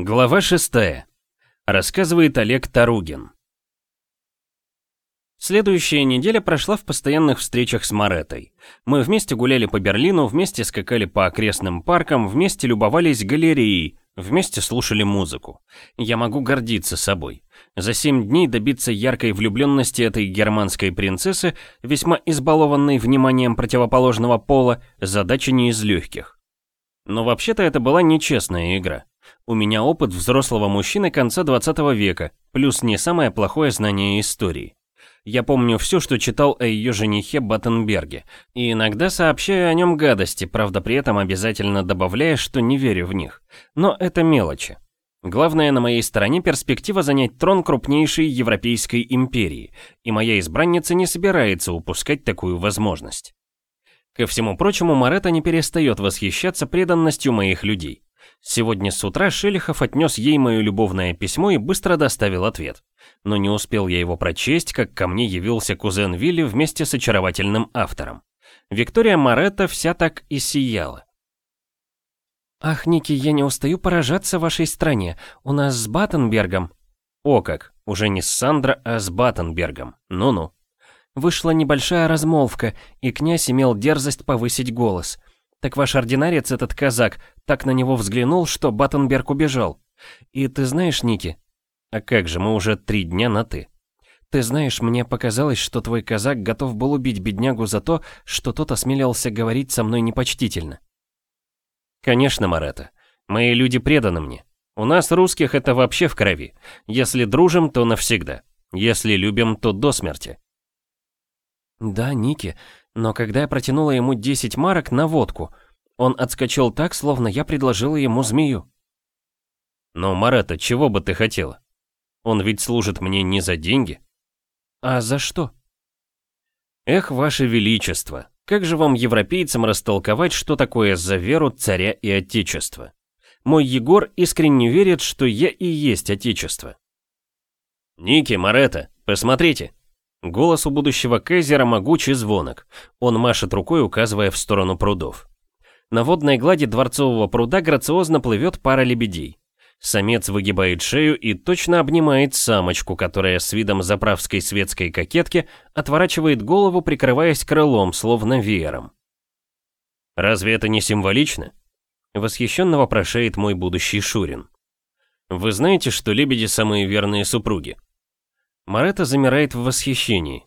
Глава 6. Рассказывает Олег Таругин. Следующая неделя прошла в постоянных встречах с Маретой. Мы вместе гуляли по Берлину, вместе скакали по окрестным паркам, вместе любовались галереей, вместе слушали музыку. Я могу гордиться собой. За семь дней добиться яркой влюбленности этой германской принцессы, весьма избалованной вниманием противоположного пола, задача не из легких. Но вообще-то это была нечестная игра. У меня опыт взрослого мужчины конца 20 века, плюс не самое плохое знание истории. Я помню все, что читал о ее женихе Баттенберге, и иногда сообщаю о нем гадости, правда при этом обязательно добавляя, что не верю в них. Но это мелочи. Главное, на моей стороне перспектива занять трон крупнейшей европейской империи, и моя избранница не собирается упускать такую возможность. Ко всему прочему, Марета не перестает восхищаться преданностью моих людей. Сегодня с утра Шелихов отнес ей мое любовное письмо и быстро доставил ответ. Но не успел я его прочесть, как ко мне явился кузен Вилли вместе с очаровательным автором. Виктория Моретто вся так и сияла. «Ах, Ники, я не устаю поражаться вашей стране. У нас с Баттенбергом...» «О как, уже не с Сандра, а с Баттенбергом. Ну-ну». Вышла небольшая размолвка, и князь имел дерзость повысить голос. Так ваш ординарец, этот казак, так на него взглянул, что Баттенберг убежал. И ты знаешь, Ники? А как же, мы уже три дня на «ты». Ты знаешь, мне показалось, что твой казак готов был убить беднягу за то, что тот осмелился говорить со мной непочтительно. Конечно, Марета. Мои люди преданы мне. У нас, русских, это вообще в крови. Если дружим, то навсегда. Если любим, то до смерти. Да, Ники, но когда я протянула ему 10 марок на водку, он отскочил так, словно я предложила ему змею. Но, Марата, чего бы ты хотела? Он ведь служит мне не за деньги. А за что? Эх, ваше величество, как же вам, европейцам, растолковать, что такое за веру царя и отечества? Мой Егор искренне верит, что я и есть отечество. Ники, Марета, посмотрите, Голос у будущего Кейзера могучий звонок. Он машет рукой, указывая в сторону прудов. На водной глади дворцового пруда грациозно плывет пара лебедей. Самец выгибает шею и точно обнимает самочку, которая с видом заправской светской кокетки отворачивает голову, прикрываясь крылом, словно веером. «Разве это не символично?» Восхищенно вопрошает мой будущий Шурин. «Вы знаете, что лебеди самые верные супруги?» Марета замирает в восхищении.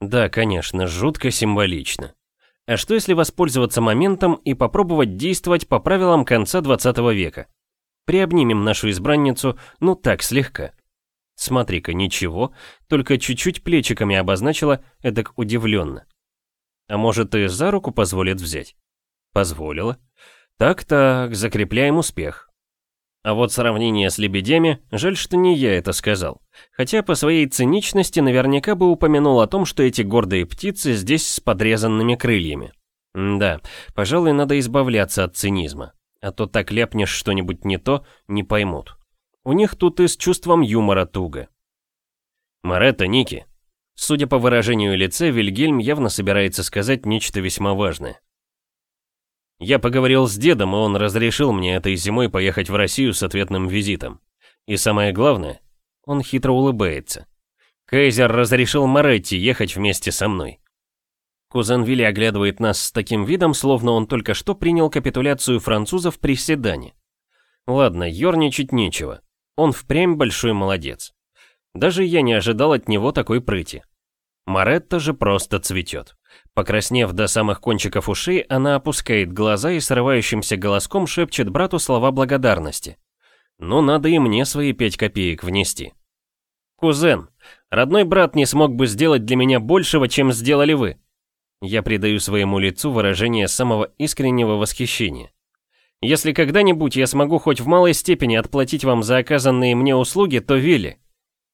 Да, конечно, жутко символично. А что если воспользоваться моментом и попробовать действовать по правилам конца 20 века? Приобнимем нашу избранницу, ну так, слегка. Смотри-ка, ничего, только чуть-чуть плечиками обозначила, эдак удивленно. А может и за руку позволит взять? Позволила. Так-так, закрепляем успех. А вот сравнение с лебедями, жаль, что не я это сказал. Хотя по своей циничности наверняка бы упомянул о том, что эти гордые птицы здесь с подрезанными крыльями. М да, пожалуй, надо избавляться от цинизма. А то так ляпнешь что-нибудь не то, не поймут. У них тут и с чувством юмора туго. Маретта, Ники. Судя по выражению лица, Вильгельм явно собирается сказать нечто весьма важное. Я поговорил с дедом, и он разрешил мне этой зимой поехать в Россию с ответным визитом. И самое главное, он хитро улыбается. Кейзер разрешил Моретти ехать вместе со мной. Кузен Вилли оглядывает нас с таким видом, словно он только что принял капитуляцию французов при Седане. Ладно, ерничать нечего. Он впрямь большой молодец. Даже я не ожидал от него такой прыти. Моретта же просто цветет. Покраснев до самых кончиков ушей, она опускает глаза и срывающимся голоском шепчет брату слова благодарности. Ну, надо и мне свои пять копеек внести. Кузен, родной брат не смог бы сделать для меня большего, чем сделали вы. Я придаю своему лицу выражение самого искреннего восхищения. Если когда-нибудь я смогу хоть в малой степени отплатить вам за оказанные мне услуги, то Вилли.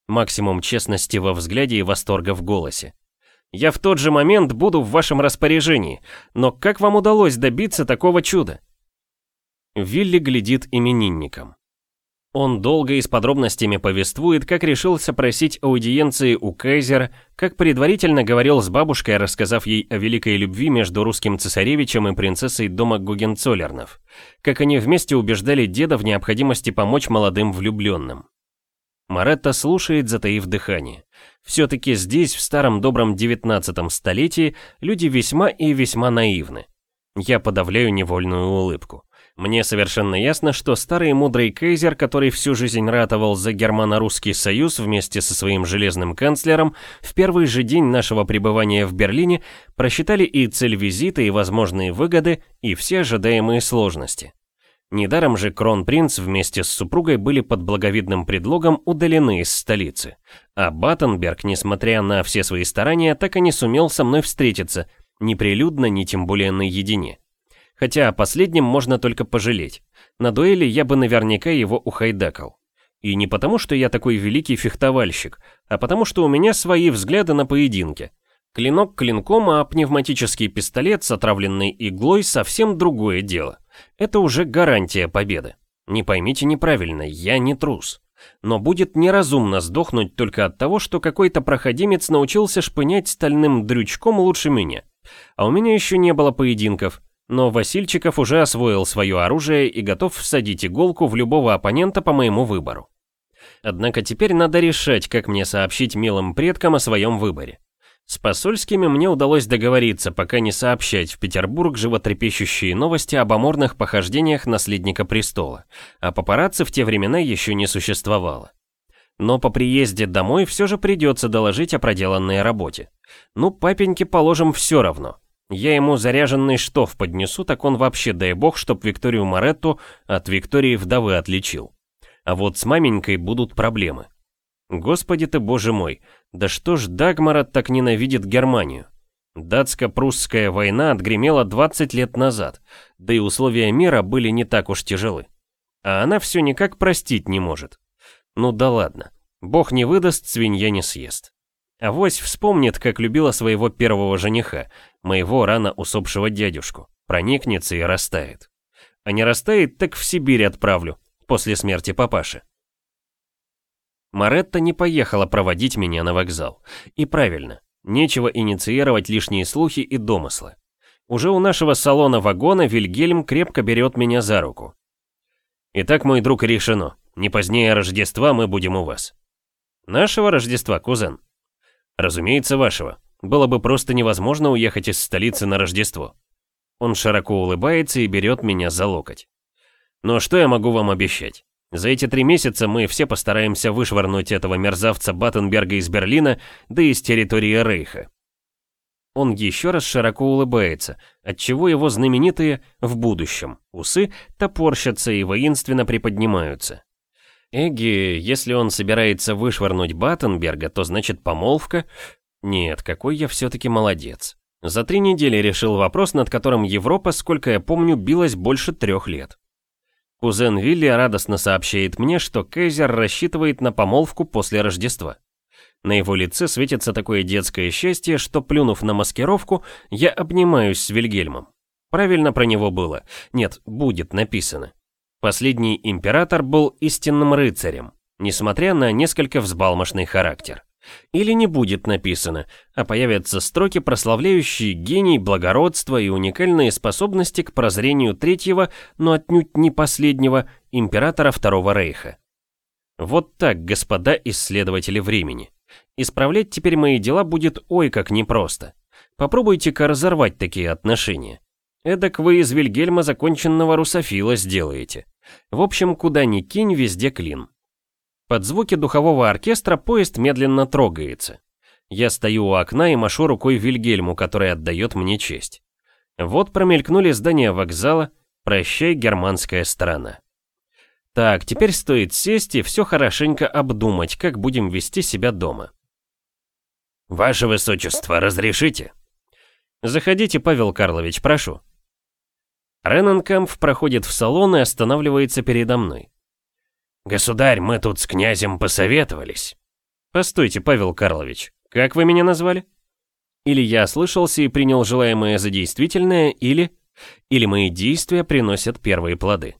Максимум честности во взгляде и восторга в голосе. Я в тот же момент буду в вашем распоряжении, но как вам удалось добиться такого чуда? Вилли глядит именинником. Он долго и с подробностями повествует, как решился просить аудиенции у кайзера, как предварительно говорил с бабушкой, рассказав ей о великой любви между русским цесаревичем и принцессой дома Гугенцоллернов, как они вместе убеждали деда в необходимости помочь молодым влюбленным. Маретта слушает, затаив дыхание. Все-таки здесь, в старом добром 19 столетии, люди весьма и весьма наивны. Я подавляю невольную улыбку. Мне совершенно ясно, что старый мудрый кейзер, который всю жизнь ратовал за германо-русский союз вместе со своим железным канцлером, в первый же день нашего пребывания в Берлине просчитали и цель визита, и возможные выгоды, и все ожидаемые сложности. Недаром же кронпринц вместе с супругой были под благовидным предлогом удалены из столицы. А Баттенберг, несмотря на все свои старания, так и не сумел со мной встретиться, ни прилюдно, ни тем более наедине. Хотя о последнем можно только пожалеть. На дуэли я бы наверняка его ухайдакал. И не потому, что я такой великий фехтовальщик, а потому, что у меня свои взгляды на поединки. Клинок клинком, а пневматический пистолет с отравленной иглой совсем другое дело. Это уже гарантия победы. Не поймите неправильно, я не трус. Но будет неразумно сдохнуть только от того, что какой-то проходимец научился шпынять стальным дрючком лучше меня. А у меня еще не было поединков, но Васильчиков уже освоил свое оружие и готов всадить иголку в любого оппонента по моему выбору. Однако теперь надо решать, как мне сообщить милым предкам о своем выборе. С посольскими мне удалось договориться, пока не сообщать в Петербург животрепещущие новости об аморных похождениях наследника престола, а папарацци в те времена еще не существовало. Но по приезде домой все же придется доложить о проделанной работе. Ну, папеньке положим все равно. Я ему заряженный штоф поднесу, так он вообще, дай бог, чтоб Викторию Моретту от Виктории вдовы отличил. А вот с маменькой будут проблемы. Господи ты, боже мой, да что ж Дагмарат так ненавидит Германию? Датско-прусская война отгремела 20 лет назад, да и условия мира были не так уж тяжелы. А она все никак простить не может. Ну да ладно, бог не выдаст, свинья не съест. Авось вспомнит, как любила своего первого жениха, моего рано усопшего дядюшку, проникнется и растает. А не растает, так в Сибирь отправлю, после смерти папаши. Маретта не поехала проводить меня на вокзал. И правильно, нечего инициировать лишние слухи и домыслы. Уже у нашего салона вагона Вильгельм крепко берет меня за руку. Итак, мой друг, решено. Не позднее Рождества мы будем у вас. Нашего Рождества, кузен? Разумеется, вашего. Было бы просто невозможно уехать из столицы на Рождество. Он широко улыбается и берет меня за локоть. Но что я могу вам обещать? За эти три месяца мы все постараемся вышвырнуть этого мерзавца Баттенберга из Берлина, да и из территории Рейха. Он еще раз широко улыбается, отчего его знаменитые «в будущем» усы топорщатся и воинственно приподнимаются. Эги, если он собирается вышвырнуть Баттенберга, то значит помолвка? Нет, какой я все-таки молодец. За три недели решил вопрос, над которым Европа, сколько я помню, билась больше трех лет. Кузен Вилли радостно сообщает мне, что Кейзер рассчитывает на помолвку после Рождества. На его лице светится такое детское счастье, что, плюнув на маскировку, я обнимаюсь с Вильгельмом. Правильно про него было. Нет, будет написано. Последний император был истинным рыцарем, несмотря на несколько взбалмошный характер. Или не будет написано, а появятся строки, прославляющие гений, благородство и уникальные способности к прозрению третьего, но отнюдь не последнего, императора Второго Рейха. Вот так, господа исследователи времени. Исправлять теперь мои дела будет ой как непросто. Попробуйте-ка разорвать такие отношения. Эдак вы из Вильгельма законченного русофила сделаете. В общем, куда ни кинь, везде клин. Под звуки духового оркестра поезд медленно трогается. Я стою у окна и машу рукой Вильгельму, который отдает мне честь. Вот промелькнули здания вокзала, прощай, германская сторона. Так, теперь стоит сесть и все хорошенько обдумать, как будем вести себя дома. «Ваше Высочество, разрешите?» «Заходите, Павел Карлович, прошу». Рененкамп проходит в салон и останавливается передо мной. «Государь, мы тут с князем посоветовались». «Постойте, Павел Карлович, как вы меня назвали?» Или я ослышался и принял желаемое за действительное, или... Или мои действия приносят первые плоды.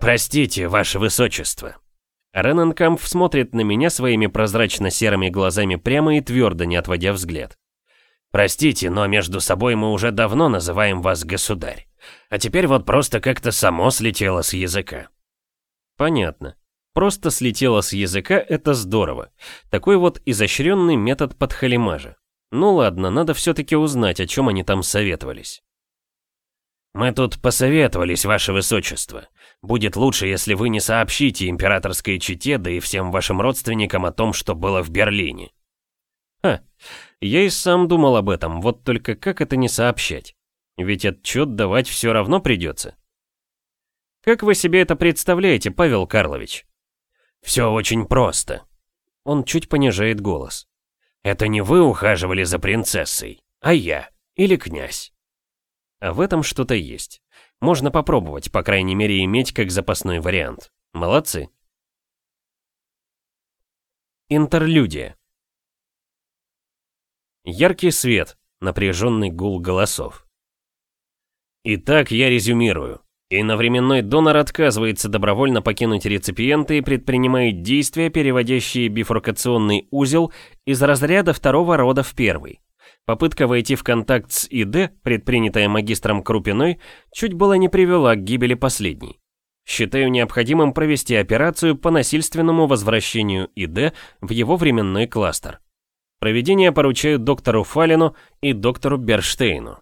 «Простите, ваше высочество», Рененкамп смотрит на меня своими прозрачно-серыми глазами прямо и твердо, не отводя взгляд. «Простите, но между собой мы уже давно называем вас государь. А теперь вот просто как-то само слетело с языка». Понятно. Просто слетело с языка — это здорово. Такой вот изощренный метод подхалимажа. Ну ладно, надо все-таки узнать, о чем они там советовались. «Мы тут посоветовались, ваше высочество. Будет лучше, если вы не сообщите императорской чете, да и всем вашим родственникам о том, что было в Берлине». Ха, я и сам думал об этом, вот только как это не сообщать? Ведь отчет давать все равно придется. Как вы себе это представляете, Павел Карлович? Все очень просто. Он чуть понижает голос. Это не вы ухаживали за принцессой, а я или князь. А в этом что-то есть. Можно попробовать, по крайней мере, иметь как запасной вариант. Молодцы. Интерлюдия. Яркий свет, напряженный гул голосов. Итак, я резюмирую. Иновременной донор отказывается добровольно покинуть реципиента и предпринимает действия, переводящие бифуркационный узел из разряда второго рода в первый. Попытка войти в контакт с ИД, предпринятая магистром Крупиной, чуть было не привела к гибели последней. Считаю необходимым провести операцию по насильственному возвращению ИД в его временной кластер. Проведение поручаю доктору Фалину и доктору Берштейну.